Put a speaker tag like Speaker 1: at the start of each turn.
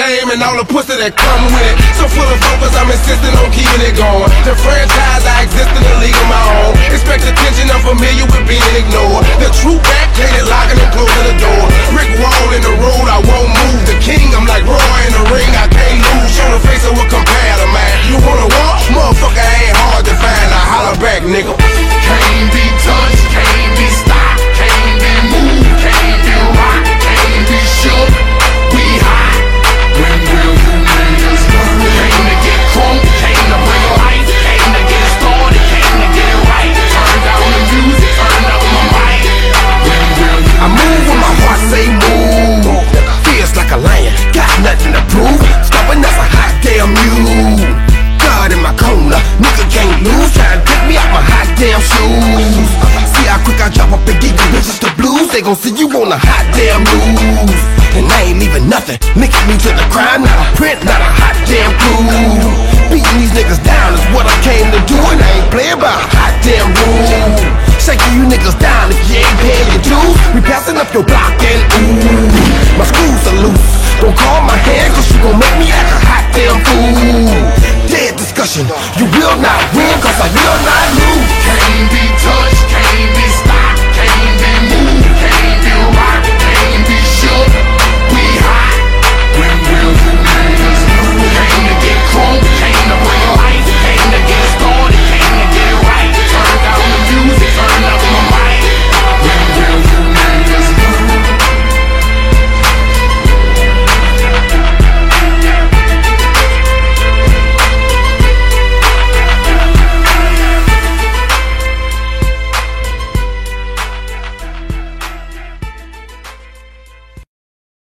Speaker 1: all the pussy that come with it. So full of focus, I'm insisting on keeping it going. The franchise, I exist in the league of my own. Expect attention, I'm familiar with being ignored. The true back, it locking and closing the door. Brick wall in the road, I won't move. The king, I'm like Roy in the ring, I can't lose. Show the face of compare to man. You wanna walk? Motherfucker ain't hard to find. I holler back, nigga.
Speaker 2: Can't be
Speaker 1: damn shoes. See how quick I drop up and give you bitches the blues. They gon' see you on a hot damn move. And I ain't leaving nothing. Linking me to the crime, not a print, not a hot damn clue. Beating these niggas down is what I came to do, and I ain't playing by a hot damn rule. Shaking you niggas down if you ain't paying your dues. We passing up your block and ooh, my screws are loose. Don't call my hand, cause you gon' make me act a hot damn fool. Dead discussion, you will not win, cause I will not